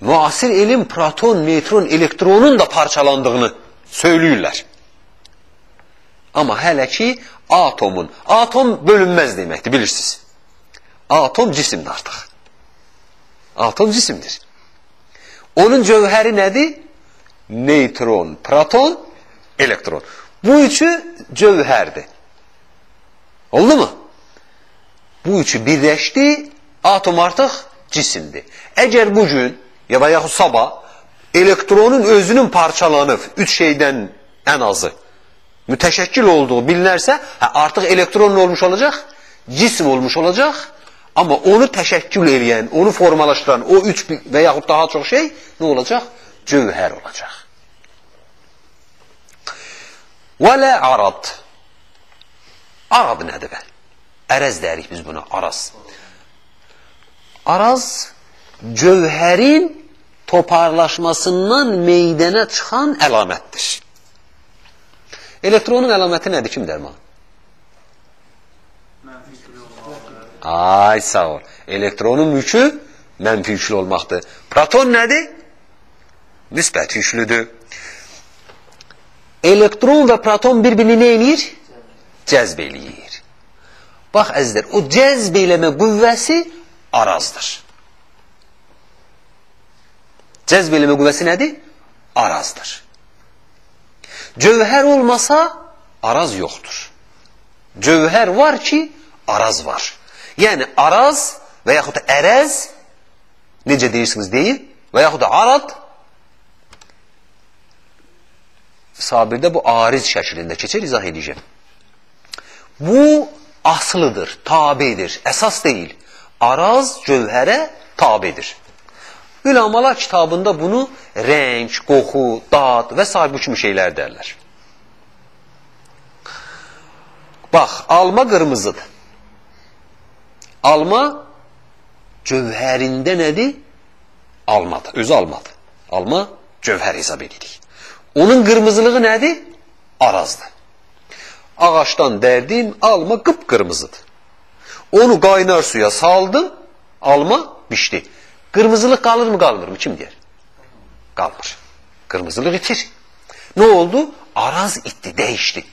A: müasir elm proton, neytron, elektronun da parçalandığını söyləyirlər. Amma hələ ki, atomun, atom bölünməz deməkdir, bilirsiniz. Atom cisimdir artıq. Atom cisimdir. Onun cövhəri nədir? Neytron, proton, elektron. Bu üçü cövhərdir. Oldu mu? Bu üçü birləşdi, atom artıq cisimdir. Əgər bugün ya da yaxud sabah elektronun özünün parçalanıb üç şeydən ən azı mütəşəkkil olduğu bilinərsə, hə, artıq elektron olmuş olacaq? Cism olmuş olacaq. Amma onu təşəkkül eləyən, onu formalaşdıran o üç və yaxud daha çox şey nə olacaq? Cövhər olacaq. Və lə arad. Arad nədir bə? Ərəz deyirik biz buna, araz. Araz cövhərin toparlaşmasından meydana çıxan əlamətdir. Elektronun əlaməti nədir? Kim dərman? Ay sağ ol. Elektronun mülkü mənfi yüklü olmaqdır. Proton nədir? Nisbət yüklüdür. Elektron və proton bir-birini nə eləyir? Cəzb eləyir. Bax əzizlər, o cəzb eləmə qüvvəsi arazdır. Cəzb eləmə qüvvəsi nədir? Arazdır. Cövhər olmasa araz yoxdur. Cövhər var ki, araz var. Yəni araz və yaxud da ərəz necə deyirsiniz deyil və yaxud da arad sabirdə bu ariz şəklində keçər, izah edəcəm. Bu aslıdır, tabidir, əsas deyil. Araz cövhərə tabidir. Ülamalar kitabında bunu rəng, qoxu, dad və s. bu kimi şeylər derlər. Bax, alma qırmızıdır. Alma cövhərində nədir? Almadır, özü almadır. Alma cövhər hesab edirik. Onun qırmızılığı nədir? Arazdır. Ağaçdan dərdin, alma qıpqırmızıdır. Onu qaynar suya saldın, alma bişdi. Qırmızılıq qalır mı, qalmır mı? Kim deyər? Qalmır. Qırmızılıq itir. Nə oldu? Araz itdi, dəyişdi.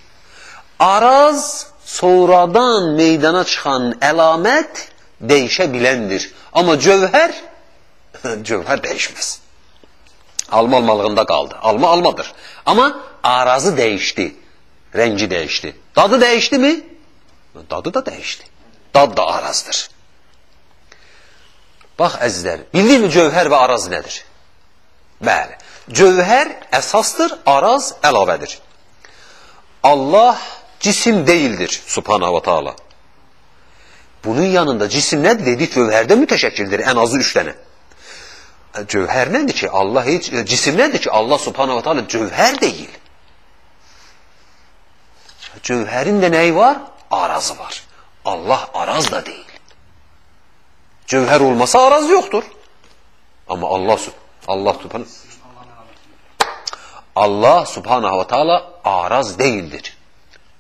A: Araz sonradan meydana çıxan əlamət dəyişə biləndir. Amma cövhər, cövhər dəyişməz. Alma almalığında qaldı. Alma almadır. Amma arazı dəyişdi. Rəngi dəyişdi. Dadı dəyişdi mi? Dadı da dəyişdi. Dad da arazdır. Bax əzizlər, bildikmi cövhər və araz nədir? Bəli. Cövhər əsasdır, araz əlavədir. Allah cisim deyildir, subhanahu wa ta'ala. Bunun yanında cisim nədir? Dedik, cövhərdə mütəşəkkildir, ən azı üç dənə cövhər nədir ki? Allah heç cisim nədir ki? Allah Subhanahu taala cövhər deyil. Cövhərin də nəyi var? Arazı var. Allah araz da deyil. Cövhər olmasa araz yoxdur. Amma Allah Allah Subhanahu Allah Subhanahu taala araz deyildir.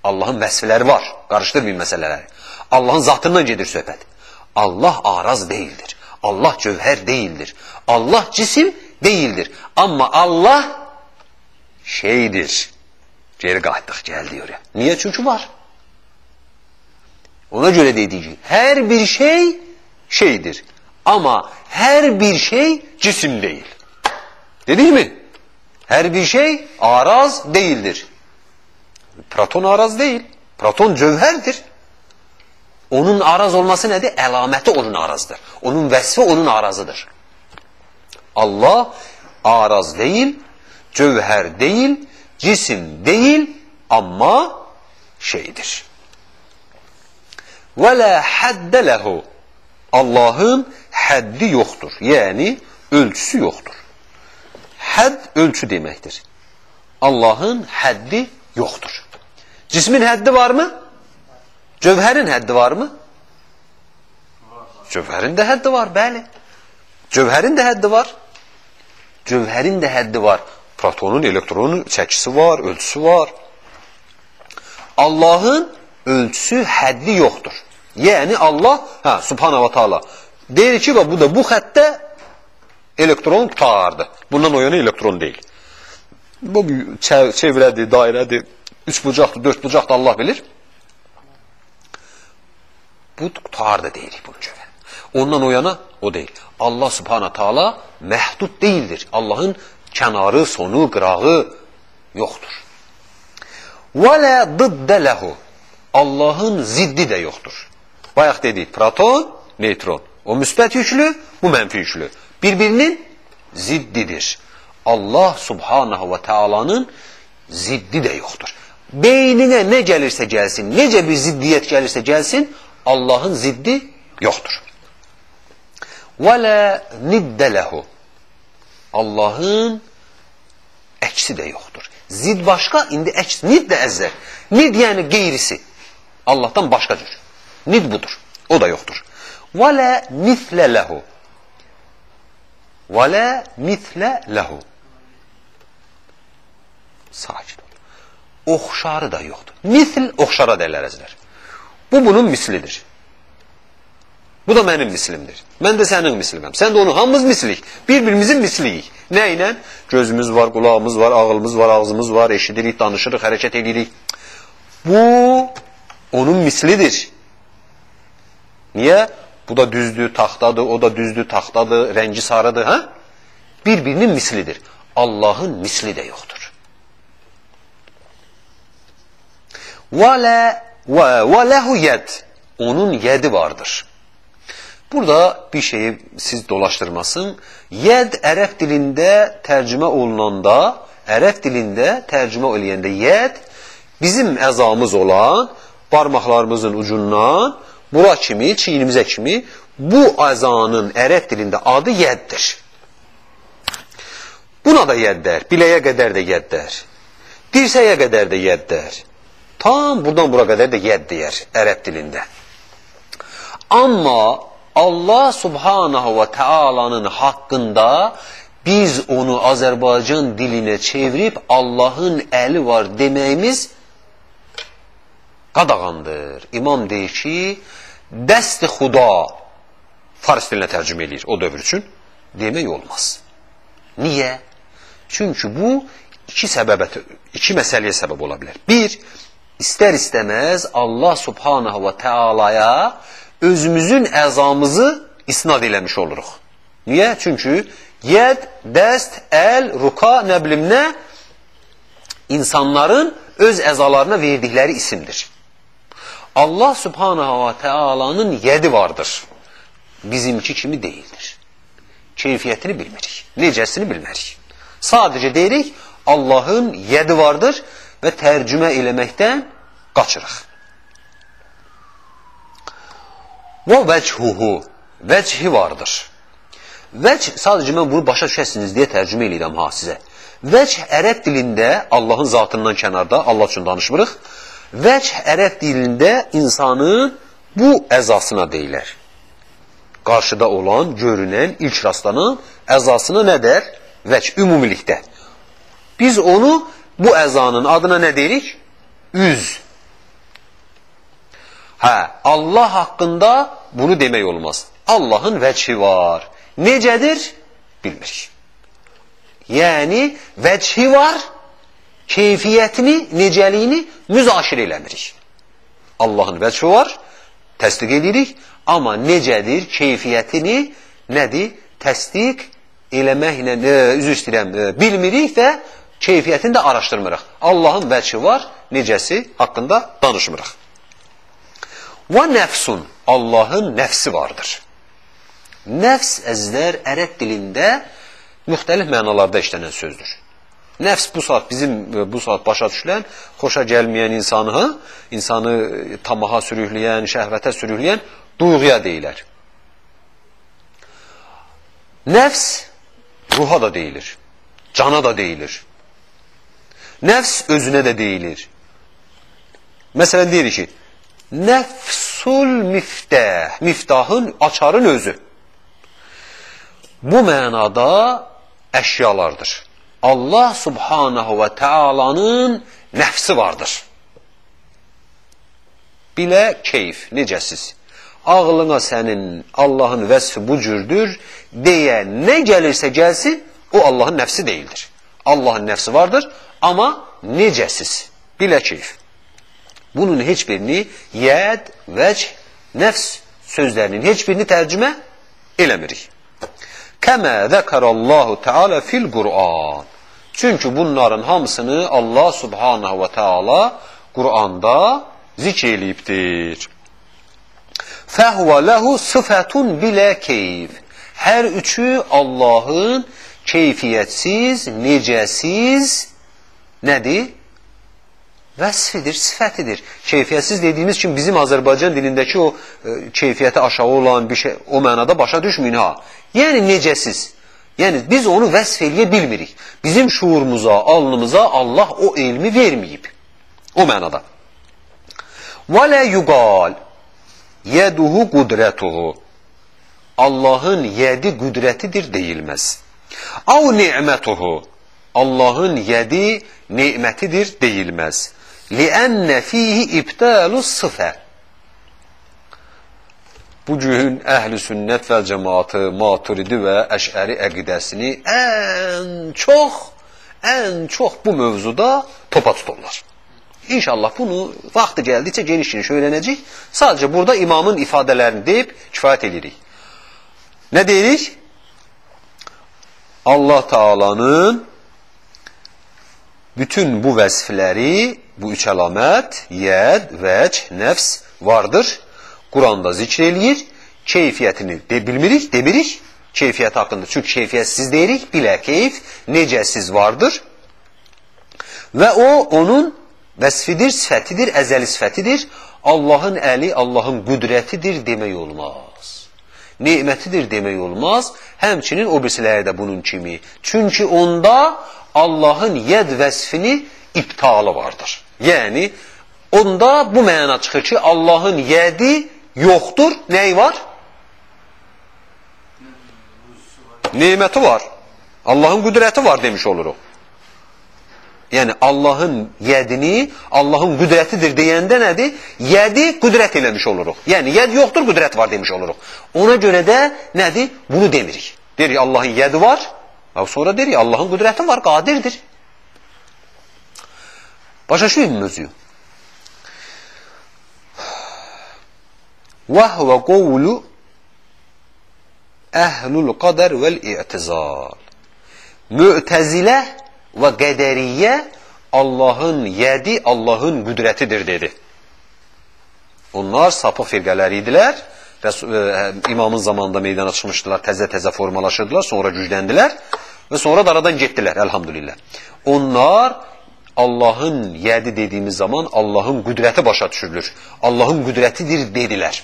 A: Allahın vəsfləri var. Qarışdırmayın məsələləri. Allahın zatından gedir söhbət. Allah araz deyildir. Allah cövhər deyildir. Allah cisim değildir. Ama Allah şeydir. Geri qayıtdıq, gəldi oraya. Niye? Çünkü var. Ona göre dediği her bir şey şeydir. Ama her bir şey cisim değil. Dedik mi? Her bir şey araz değildir. Platon araz değil. Platon cövherdir. Onun araz olması nedir? Əlaməti onun arazdır. Onun vəsfi onun arazıdır. Allah araz değil, cövher değil, cisim değil ama şeydir. La hadde lehu. Allah'ın haddi yoktur. Yani ölçüsü yoktur. Hədd ölçü deməkdir. Allahın həddi yoxdur. Cismin həddi varmı? Cövhərin həddi varmı? Cövhərin də həddi var, bəli. Cövhərin də həddi var. Cövhərin də həddi var. Protonun, elektronun çəkisi var, ölçüsü var. Allahın ölçüsü, həddi yoxdur. Yəni Allah, hə, subhanahu wa ta'ala deyir ki, bu da bu xəttə elektron qutardı. Bundan o yana elektron deyil. Bu çevrədir, dairədir, üç bucaqdır, dörd bucaqdır Allah bilir. Bu qutardı deyirik bunun görə. Ondan o yana o deyil. Allah subhanahu ta'ala məhdud deyildir. Allahın kənarı, sonu, qırağı yoxdur. Və lə dıddə ləhu. Allahın ziddi də yoxdur. Bayaq dedik, proton, neytron. O müsbət yüklü, bu mənfi yüklü. Bir-birinin ziddidir. Allah subhanahu və teala'nın ziddi də yoxdur. Beyninə nə gəlirsə gəlsin, necə bir ziddiyyət gəlirsə gəlsin, Allahın ziddi yoxdur. Və lə niddə ləhu. Allahın əksi də yoxdur. Zid başqa, indi əks. Nid də əzzər. Nid yəni qeyrisi. Allahdan başqa cür. Nid budur. O da yoxdur. Və lə mithlə ləhu. Və lə mithlə ləhu. Sakit ol. Oxşarı da yoxdur. Mithl oxşara dəylərəclər. Bu bunun mislidir. Bu da mənim mislimdir. Mən də sənin misliməm. Sən də onu hamımız mislik. Bir-birimizin misliyik. Nə ilə? Gözümüz var, qulağımız var, ağılımız var, ağzımız var, eşidirik, danışırıq, hərəkət edirik. Bu onun mislidir. Niyə? Bu da düzdür, taxtadır, o da düzdür, taxtadır, rəngi sarıdır, hə? Bir-birinin mislidir. Allahın misli də yoxdur. Və ləhu yəd. Onun yədi vardır. Burada bir şeyi siz dolaşdırmasın. Yəd ərəb dilində tərcümə olunanda, ərəb dilində tərcümə eləyəndə yəd bizim əzamız olan barmaqlarımızın ucundan bura kimi, çiynimizə kimi bu əzanın ərəb dilində adı yəddir. Buna da yəddər, biləyə qədər də yəddər, dirsəyə qədər də yəddər. Tam buradan bura qədər də yədd deyər ərəb dilində. Amma Allah subhanahu və teala'nın haqqında biz onu Azərbaycan dilinə çevirib Allahın əli var deməyimiz qadağandır. İmam deyir ki, dəst-i xuda fars dilinə tərcümə edir o dövr üçün demək olmaz. Niyə? Çünki bu iki səbəbə, iki məsələyə səbəb ola bilər. Bir, istər-istəməz Allah subhanahu və teala'ya özümüzün əzamızı isnad eləmiş oluruq. Niyə? Çünki yəd, dəst, əl, ruka, nə bilim nə insanların öz əzalarına verdikləri isimdir. Allah subhanahu wa ta'alanın yədi vardır. Bizimki kimi deyildir. Keyfiyyətini bilmirik. Necəsini bilmərik. Sadəcə deyirik, Allahın yədi vardır və tərcümə eləməkdən qaçırıq. Və vəchuhu, vəchi vardır. Vəch, sadəcə mən bunu başa düşəsiniz deyə tərcümə edirəm ha sizə. Vəch ərəb dilində Allahın zatından kənarda, Allah üçün danışmırıq. Vəch ərəb dilində insanın bu əzasına deyilər. Qarşıda olan, görünən, ilk rastlanan əzasına nə der? Vəch, ümumilikdə. Biz onu bu əzanın adına nə deyirik? Üz. Hə, Allah haqqında bunu demək olmaz. Allahın vəchi var. Necədir? Bilmirik. Yəni, vəchi var, keyfiyyətini, necəliyini müzaşir eləmirik. Allahın vəchi var, təsdiq edirik, amma necədir, keyfiyyətini nədir? Təsdiq eləməklə, e, üzr istəyirəm, e, bilmirik və keyfiyyətini də araşdırmırıq. Allahın vəchi var, necəsi haqqında danışmırıq. Və nəfsun, Allahın nəfsi vardır. Nəfs, əzizlər, ərəb dilində müxtəlif mənalarda işlənən sözdür. Nəfs bu saat bizim bu saat başa düşülən, xoşa gəlməyən insanı, insanı tamaha sürükləyən, şəhvətə sürükləyən duyğuya deyilər. Nəfs ruha da deyilir. cana da deyilir. Nəfs özünə də deyilir. Məsələn deyirik ki, nəfsul miftah, miftahın, açarın özü. Bu mənada əşyalardır. Allah subhanahu və teala'nın nəfsi vardır. Bilə keyf, necəsiz? Ağlına sənin Allahın vəsfi bu cürdür deyə nə gəlirsə gəlsin, o Allahın nəfsi deyildir. Allahın nəfsi vardır, amma necəsiz? Bilə keyf. Bunun heç birini yəd, vəc, nəfs sözlərinin heç birini tərcümə eləmirik. Kəmə zəkarallahu Teala fil Qur'an. Çünki bunların hamısını Allah subhanahu və Teala Qur'anda zikr eləyibdir. Fəhvə lehu sıfətun bilə keyf. Hər üçü Allahın keyfiyyətsiz, necəsiz nədir? vəsfidir, sifətidir. Keyfiyyətsiz dediyimiz kimi bizim Azərbaycan dilindəki o e, keyfiyyəti aşağı olan bir şey o mənada başa düşməyin ha. Yəni necəsiz? Yəni biz onu vəsf eləyə bilmirik. Bizim şuurumuza, alnımıza Allah o elmi verməyib. O mənada. Və lə yuqal yeduhu qudretuhu Allahın yedi qüdrətidir deyilməz. Av ni'mətuhu Allahın yedi ni'mətidir deyilməz. Liənnə fihi ibtəlus sıfət bu gün əhl-i sünnət və cəmaatı, maturidi və əşəri əqidəsini ən çox, ən çox bu mövzuda topa tuturlar. İnşallah bunu vaxtı gəldikcə geniş-geniş öyrənəcək. Sadəcə burada imamın ifadələrini deyib kifayət edirik. Nə deyirik? Allah Taalanın bütün bu vəzifləri, bu üç əlamət, yəd, vəc, nəfs vardır Quranda zikr eləyir. Keyfiyyətini de bilmirik, demirik. Keyfiyyət haqqında. Çünki keyfiyyətsiz deyirik. Bilə keyf, necəsiz vardır. Və o, onun vəsfidir, sifətidir, əzəli sifətidir. Allahın əli, Allahın qüdrətidir demək olmaz. Nemətidir demək olmaz. Həmçinin o birisiləri də bunun kimi. Çünki onda Allahın yəd vəsfini iptalı vardır. Yəni, onda bu məna çıxır ki, Allahın yədi yoxdur, nəyi var? Neməti var. Allahın qüdrəti var demiş oluruq. Yəni, Allahın yədini, Allahın qüdrətidir deyəndə nədir? Yədi qüdrət eləmiş oluruq. Yəni, yəd yoxdur, qüdrət var demiş oluruq. Ona görə də nədir? Bunu demirik. Deyirik, Allahın yədi var, sonra deyirik, Allahın qüdrəti var, qadirdir. Başa düşürük huvə qovlu əhlul qadər vəl-i'tizal. Mü'təzilə və qədəriyyə Allahın yədi, Allahın qüdrətidir dedi. Onlar sapıq firqələri idilər. Rəsul, e, imamın zamanında meydana çıxmışdılar, təzə-təzə formalaşırdılar, sonra gücləndilər və sonra da aradan getdilər, əlhamdülillah. Onlar Allahın yədi dediyimiz zaman Allahın qüdrəti başa düşülür. Allahın qüdrətidir dedilər.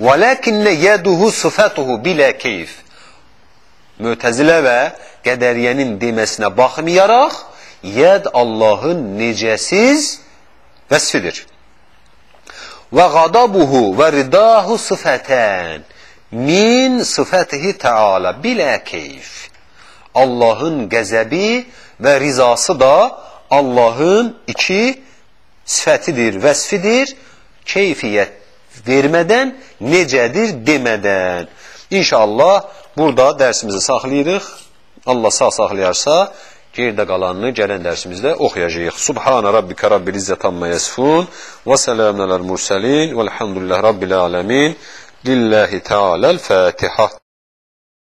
A: وَلَكِنَّ يَدُهُ صِفَتُهُ بِلَا keyf. Mötəzilə və qədəriyyənin deməsinə baxmayaraq, yəd Allahın necəsiz vəsfidir. Və qadabuhu və ridahu sıfətən min sıfətihi təala bilə keyf. Allahın qəzəbi və rizası da Allahın iki sifətidir, vəsfidir, keyfiyyət vermədən, necədir demədən. İnşallah burada dərsimizi saxlayırıq. Allah sağ saxlayarsa, gerdə qalanını gələn dərsimizdə oxuyacağıq. Subhana rabbika rabbil izzət amma yasifun və salamun aləl mursəlin və elhamdülillah rabbil aləmin. Lillahi Teala'l-Fatiha.